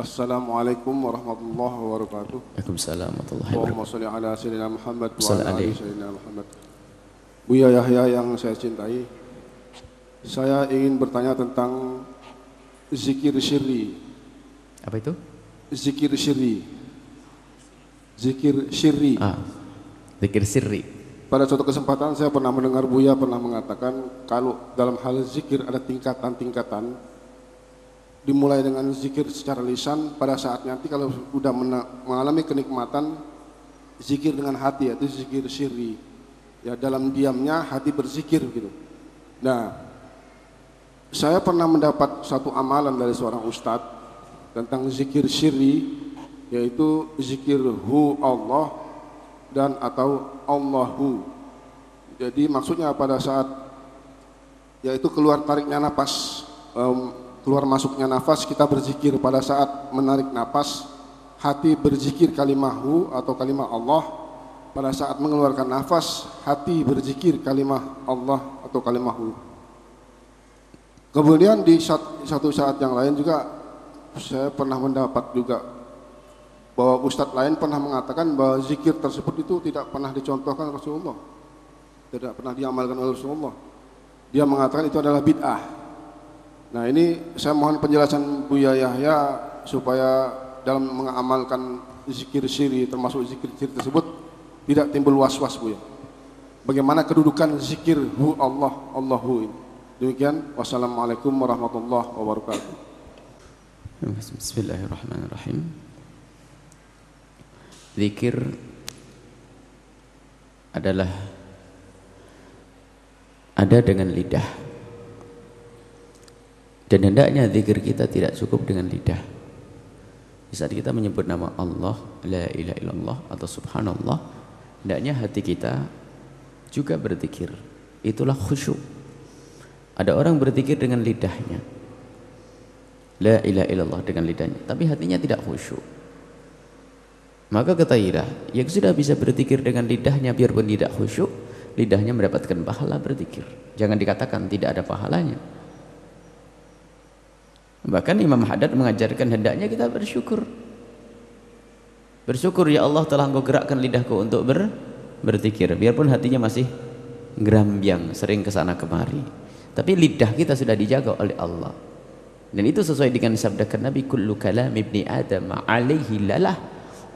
Assalamualaikum warahmatullahi wabarakatuh. Waalaikumsalam warahmatullahi Allahumma wabarakatuh. sholli ala sayyidina Muhammad wa ala ali sayyidina Muhammad. Buya Yahya yang saya cintai, saya ingin bertanya tentang zikir syirri. Apa itu? Zikir syirri. Zikir syirri. Ah, zikir sirri. Pada suatu kesempatan saya pernah mendengar Buya pernah mengatakan kalau dalam hal zikir ada tingkatan-tingkatan dimulai dengan zikir secara lisan pada saat nanti kalau sudah mengalami kenikmatan zikir dengan hati yaitu zikir syirri ya dalam diamnya hati berzikir gitu. Nah saya pernah mendapat satu amalan dari seorang ustadz tentang zikir syirri yaitu zikir hu Allah dan atau Allahu. Jadi maksudnya pada saat yaitu keluar tariknya napas em, keluar masuknya nafas kita berzikir pada saat menarik napas hati berzikir kalimah hu atau kalimah Allah pada saat mengeluarkan nafas hati berzikir kalimah Allah atau kalimah hu. Kemudian di sat- satu saat yang lain juga saya pernah mendapat juga bahwa ustadz lain pernah mengatakan bahwa zikir tersebut itu tidak pernah dicontohkan Rasulullah. Tidak pernah diamalkan oleh Rasulullah. Dia mengatakan itu adalah bid'ah Nah ini saya mohon penjelasan Buya Yahya supaya dalam mengamalkan zikir siri termasuk zikir siri tersebut tidak timbul was-was Buya. Bagaimana kedudukan zikir hu Allah Allahu ini. Demikian wassalamualaikum warahmatullahi wabarakatuh. Bismillahirrahmanirrahim. Zikir adalah ada dengan lidah. Dan hendaknya zikir kita tidak cukup dengan lidah. Di saat kita menyebut nama Allah, la ilaha illallah atau subhanallah, hendaknya hati kita juga berzikir. Itulah khusyuk. Ada orang berzikir dengan lidahnya. La ilaha illallah dengan lidahnya, tapi hatinya tidak khusyuk. Maka ketahuilah, yang sudah bisa berzikir dengan lidahnya biarpun tidak khusyuk, lidahnya mendapatkan pahala berzikir. Jangan dikatakan tidak ada pahalanya. Bahkan Imam Haddad mengajarkan hendaknya kita bersyukur. Bersyukur ya Allah telah engkau gerakkan lidahku untuk ber, berzikir. Biarpun hatinya masih gerambyang, sering ke sana kemari. Tapi lidah kita sudah dijaga oleh Allah. Dan itu sesuai dengan sabdakan Nabi kullu kalam ibni Adam alaihi lalah.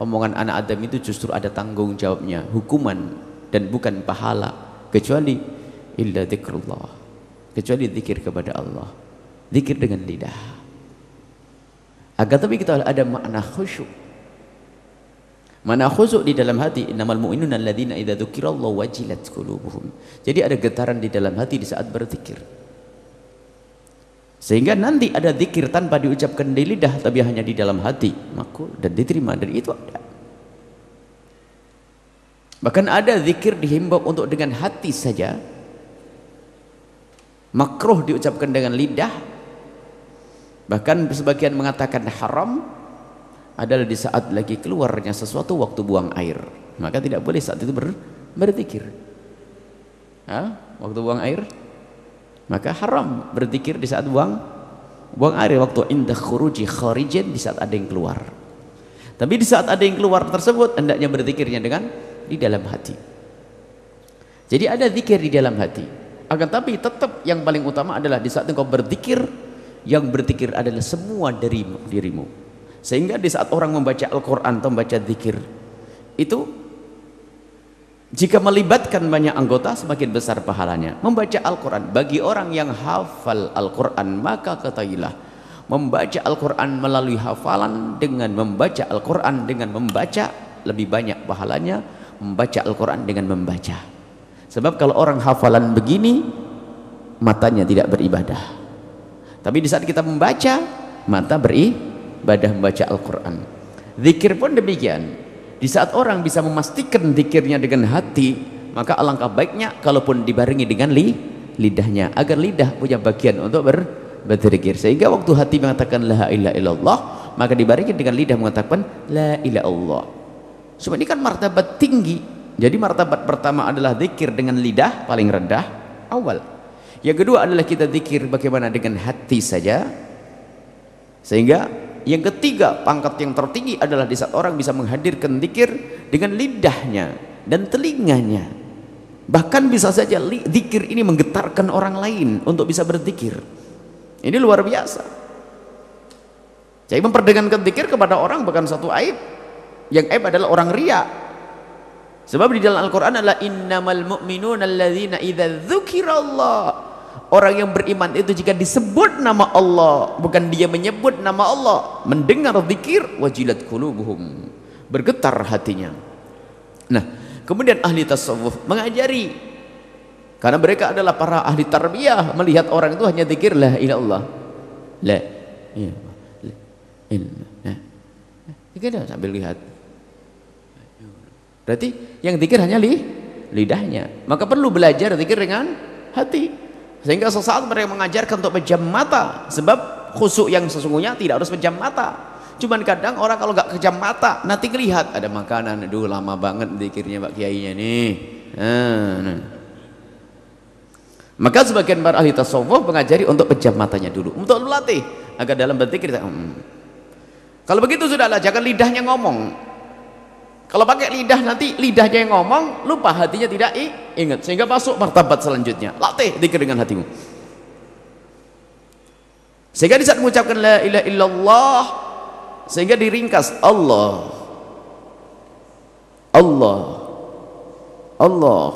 Omongan anak Adam itu justru ada tanggung jawabnya, hukuman dan bukan pahala kecuali illa zikrullah. Kecuali zikir kepada Allah. Zikir dengan lidah. Agar tapi kita ada makna khusyuk. Mana khusyuk di dalam hati innamal mu'minuna alladzina idza dzukirallahu wajilat qulubuhum. Jadi ada getaran di dalam hati di saat berzikir. Sehingga nanti ada zikir tanpa diucapkan di lidah tapi hanya di dalam hati, makul dan diterima dan itu ada. Bahkan ada zikir dihimbau untuk dengan hati saja. Makruh diucapkan dengan lidah. Bahkan sebagian mengatakan haram adalah di saat lagi keluarnya sesuatu waktu buang air. Maka tidak boleh saat itu ber, berzikir. Hah? Waktu buang air? Maka haram berzikir di saat buang buang air waktu indah khuruji kharijin di saat ada yang keluar. Tapi di saat ada yang keluar tersebut hendaknya berzikirnya dengan di dalam hati. Jadi ada zikir di dalam hati. Akan tapi tetap yang paling utama adalah di saat engkau berzikir yang berzikir adalah semua dari dirimu. Sehingga di saat orang membaca Al-Qur'an atau membaca zikir itu jika melibatkan banyak anggota semakin besar pahalanya. Membaca Al-Qur'an bagi orang yang hafal Al-Qur'an maka ketahuilah membaca Al-Qur'an melalui hafalan dengan membaca Al-Qur'an dengan membaca lebih banyak pahalanya membaca Al-Quran dengan membaca sebab kalau orang hafalan begini matanya tidak beribadah tapi di saat kita membaca mata beribadah membaca Al-Quran. Zikir pun demikian. Di saat orang bisa memastikan zikirnya dengan hati maka alangkah baiknya kalaupun dibarengi dengan li, lidahnya. Agar lidah punya bagian untuk ber, berzikir. Sehingga waktu hati mengatakan la ilaha illallah maka dibarengi dengan lidah mengatakan la ilaha illallah. Semua ini kan martabat tinggi. Jadi martabat pertama adalah zikir dengan lidah paling rendah awal. Yang kedua adalah kita zikir bagaimana dengan hati saja. Sehingga yang ketiga pangkat yang tertinggi adalah di saat orang bisa menghadirkan zikir dengan lidahnya dan telinganya. Bahkan bisa saja zikir ini menggetarkan orang lain untuk bisa berzikir. Ini luar biasa. Jadi memperdengarkan zikir kepada orang bukan satu aib. Yang aib adalah orang ria sebab di dalam Al-Quran adalah innamal mu'minuna alladzina idza dzukirallah Orang yang beriman itu jika disebut nama Allah, bukan dia menyebut nama Allah, mendengar zikir wajilat qulubuhum. Bergetar hatinya. Nah, kemudian ahli tasawuf mengajari karena mereka adalah para ahli tarbiyah melihat orang itu hanya zikir la ilaha illallah. La ilaha sambil lihat. Berarti yang zikir hanya li, lidahnya. Maka perlu belajar zikir dengan hati. Sehingga sesaat mereka mengajarkan untuk pejam mata. Sebab khusuk yang sesungguhnya tidak harus pejam mata. Cuman kadang orang kalau nggak kejam mata, nanti ngelihat ada makanan. Aduh lama banget dikirnya Pak Kiainya nih. Nah. Maka sebagian para ahli tasawuf mengajari untuk pejam matanya dulu. Untuk melatih agar dalam berzikir hmm. Kalau begitu sudahlah, jangan lidahnya ngomong. Kalau pakai lidah nanti lidahnya yang ngomong, lupa hatinya tidak ingat. Sehingga masuk martabat selanjutnya. Latih dikir dengan hatimu. Sehingga di saat mengucapkan la ilaha illallah sehingga diringkas Allah. Allah. Allah.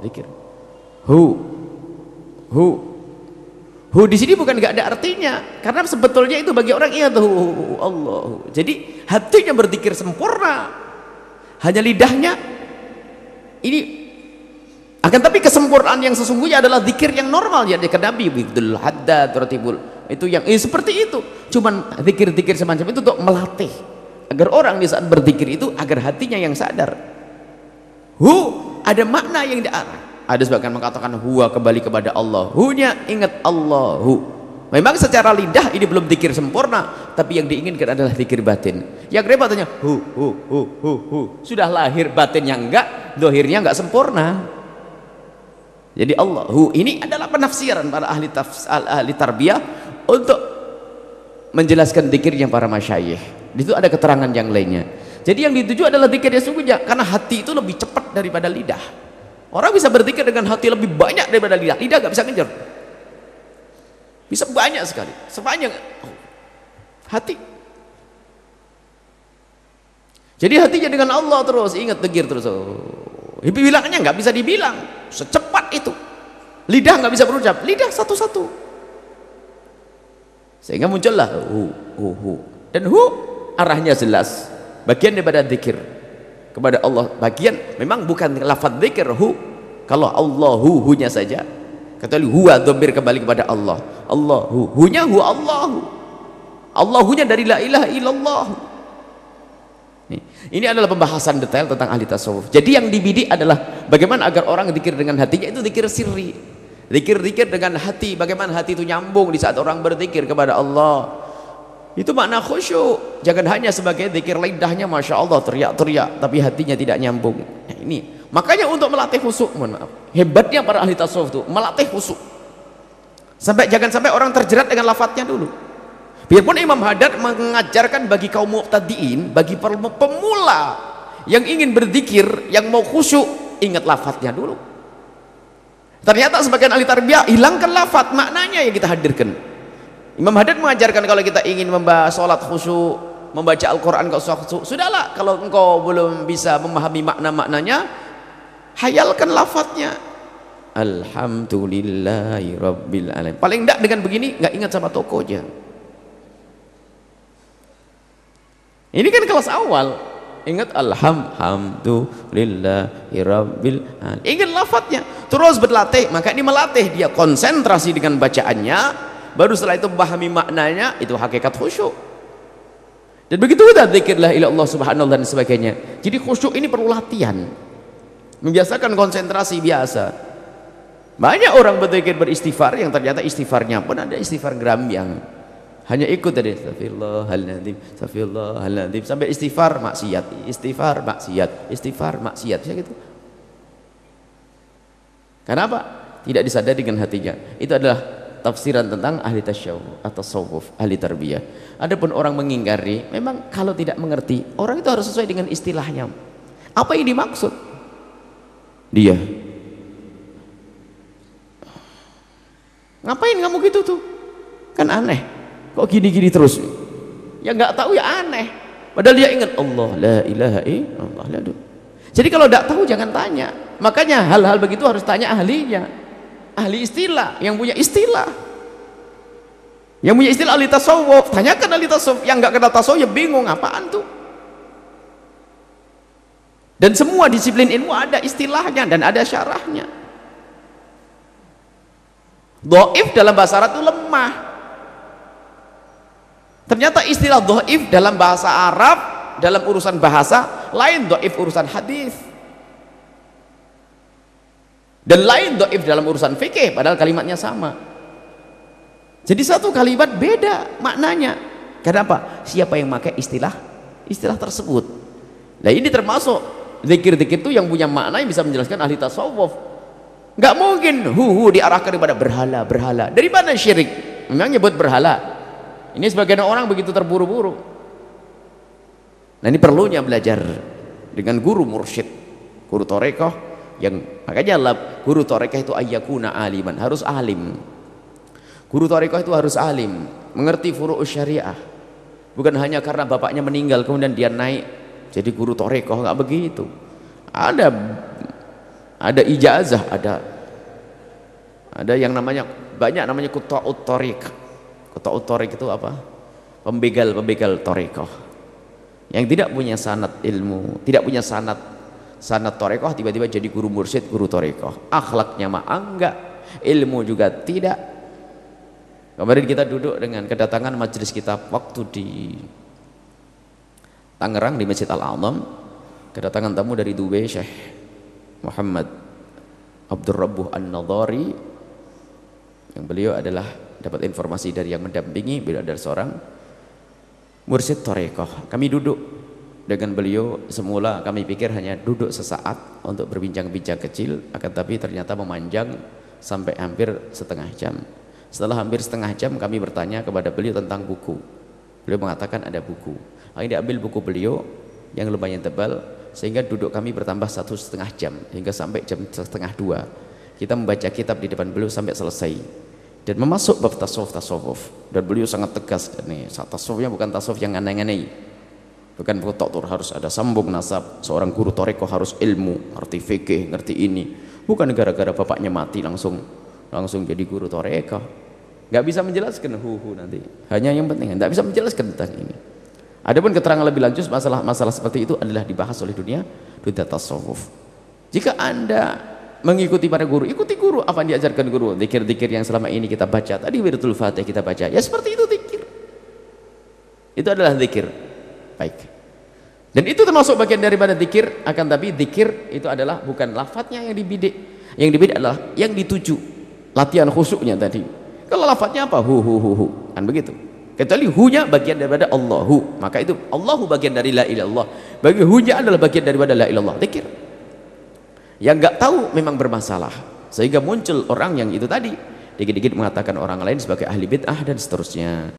Dikir. Hu. Hu. Hu di sini bukan nggak ada artinya, karena sebetulnya itu bagi orang ingat hu, Allah. Jadi hatinya berzikir sempurna hanya lidahnya. Ini akan tapi kesempurnaan yang sesungguhnya adalah zikir yang normal. Ya dekat Nabi. Bidul haddad ratibul itu yang eh, seperti itu. Cuman zikir-zikir semacam itu untuk melatih agar orang di saat berzikir itu agar hatinya yang sadar. Hu ada makna yang diarah. Ada sebagian mengatakan huwa kembali kepada Allah hunya ingat Allahu Memang secara lidah ini belum zikir sempurna, tapi yang diinginkan adalah zikir batin. Yang repot tanya, hu hu hu hu hu. Sudah lahir batinnya enggak, dohirnya enggak sempurna. Jadi Allah hu ini adalah penafsiran para ahli tafs, ahli tarbiyah untuk menjelaskan zikirnya para masyayikh. Itu ada keterangan yang lainnya. Jadi yang dituju adalah zikir yang sungguhnya karena hati itu lebih cepat daripada lidah. Orang bisa berzikir dengan hati lebih banyak daripada lidah. Lidah enggak bisa ngejar. Bisa banyak sekali. Sepanjang hati. Jadi hatinya dengan Allah terus, ingat tegir terus. Oh. Bilangnya nggak bisa dibilang, secepat itu. Lidah nggak bisa berucap, lidah satu-satu. Sehingga muncullah hu, hu, hu. Dan hu arahnya jelas. Bagian daripada zikir kepada Allah. Bagian memang bukan lafaz zikir hu. Kalau Allahu hunya saja kecuali huwa dhamir kembali kepada Allah. Allahu. Hunya hu Allahu. Allahunya dari la ilaha illallah. Ini adalah pembahasan detail tentang ahli tasawuf. Jadi yang dibidik adalah bagaimana agar orang zikir dengan hatinya itu zikir sirri. Zikir-zikir dengan hati bagaimana hati itu nyambung di saat orang berzikir kepada Allah. Itu makna khusyuk. Jangan hanya sebagai zikir lidahnya Masya Allah teriak-teriak tapi hatinya tidak nyambung. Nah, ini makanya untuk melatih khusyuk mohon maaf. Hebatnya para ahli tasawuf itu melatih khusyuk sampai jangan sampai orang terjerat dengan lafadznya dulu. Biarpun Imam Haddad mengajarkan bagi kaum muqtadiin bagi pemula yang ingin berzikir yang mau khusyuk ingat lafadznya dulu. Ternyata sebagian ahli tarbiyah hilangkan lafadz maknanya yang kita hadirkan. Imam Haddad mengajarkan kalau kita ingin membahas sholat khusyuk membaca Al-Quran khusyuk sudahlah. Kalau engkau belum bisa memahami makna-maknanya hayalkan lafadznya. Alhamdulillahi Rabbil Alamin. Paling tidak dengan begini nggak ingat sama tokonya. Ini kan kelas awal. Ingat Alhamdulillahi Rabbil Alamin. Ingat lafadznya. Terus berlatih maka ini melatih dia. Konsentrasi dengan bacaannya. Baru setelah itu memahami maknanya itu hakikat khusyuk. Dan begitu udah zikirlah ila Allah subhanahu dan sebagainya. Jadi khusyuk ini perlu latihan membiasakan konsentrasi biasa banyak orang berzikir beristighfar yang ternyata istighfarnya pun ada istighfar yang hanya ikut tadi astagfirullahaladzim astagfirullahaladzim sampai istighfar maksiat istighfar maksiat istighfar maksiat bisa gitu kenapa? tidak disadari dengan hatinya itu adalah tafsiran tentang ahli tasyawuf atau tasawuf, ahli tarbiyah. Adapun orang mengingkari, memang kalau tidak mengerti, orang itu harus sesuai dengan istilahnya. Apa yang dimaksud? Dia. Ngapain kamu gitu tuh? Kan aneh. Kok gini-gini terus? Ya nggak tahu ya aneh. Padahal dia ingat Allah la ilaha illallah. Jadi kalau tidak tahu jangan tanya. Makanya hal-hal begitu harus tanya ahlinya. Ahli istilah, yang punya istilah. Yang punya istilah ahli tasawuf, tanyakan ahli tasawuf. Yang nggak kenal tasawuf ya bingung apaan tuh. Dan semua disiplin ilmu ada istilahnya dan ada syarahnya. Doif dalam bahasa Arab itu lemah. Ternyata istilah doif dalam bahasa Arab dalam urusan bahasa lain doif urusan hadis dan lain doif dalam urusan fikih padahal kalimatnya sama jadi satu kalimat beda maknanya kenapa? siapa yang pakai istilah istilah tersebut nah ini termasuk zikir-zikir itu yang punya makna yang bisa menjelaskan ahli tasawuf. Nggak mungkin. Hu hu diarahkan kepada berhala berhala. Dari mana syirik. Memang nyebut berhala. Ini sebagian orang begitu terburu-buru. Nah ini perlunya belajar dengan guru mursyid, guru torekoh yang makanya lah guru torekoh itu ayyakuna aliman, harus alim. Guru torekoh itu harus alim, mengerti furu syariah. Bukan hanya karena bapaknya meninggal kemudian dia naik jadi guru torekoh nggak begitu. Ada ada ijazah, ada ada yang namanya banyak namanya kuta'ut torik. Kuta'ut torik itu apa? Pembegal-pembegal torekoh yang tidak punya sanat ilmu tidak punya sanat sanat torekoh tiba-tiba jadi guru mursyid guru torekoh akhlaknya mah enggak ilmu juga tidak kemarin kita duduk dengan kedatangan majelis kita waktu di Tangerang di Masjid Al-Azam kedatangan tamu dari Dubai Syekh Muhammad Abdul Rabbuh An-Nadhari yang beliau adalah dapat informasi dari yang mendampingi beliau adalah seorang Mursyid Torekoh kami duduk dengan beliau semula kami pikir hanya duduk sesaat untuk berbincang-bincang kecil akan tapi ternyata memanjang sampai hampir setengah jam. Setelah hampir setengah jam kami bertanya kepada beliau tentang buku. Beliau mengatakan ada buku kami diambil buku beliau yang lumayan tebal sehingga duduk kami bertambah satu setengah jam hingga sampai jam setengah dua. Kita membaca kitab di depan beliau sampai selesai. Dan memasuk bab tasawuf tasawuf. Dan beliau sangat tegas nih tasawufnya bukan tasawuf yang aneh-aneh. Bukan tur harus ada sambung nasab. Seorang guru toreko harus ilmu ngerti fikih ngerti ini. Bukan gara-gara bapaknya mati langsung langsung jadi guru toreko nggak bisa menjelaskan hu hu nanti. Hanya yang penting nggak bisa menjelaskan tentang ini adapun keterangan lebih lanjut masalah masalah seperti itu adalah dibahas oleh dunia dunia tasawuf. Jika anda mengikuti para guru ikuti guru. Apa yang diajarkan guru? Zikir-zikir yang selama ini kita baca. Tadi wirdul fatih kita baca. Ya seperti itu zikir. Itu adalah zikir. Baik. Dan itu termasuk bagian daripada zikir. Akan tapi zikir itu adalah bukan lafadznya yang dibidik. Yang dibidik adalah yang dituju. Latihan khusuknya tadi. Kalau lafadznya apa? Hu hu hu hu. Kan begitu kecuali hunya bagian daripada Allahu. Maka itu Allahu bagian dari la ilallah bagi hunya adalah bagian daripada la ilallah zikir. Yang nggak tahu memang bermasalah. Sehingga muncul orang yang itu tadi. Dikit-dikit mengatakan orang lain sebagai ahli bid'ah dan seterusnya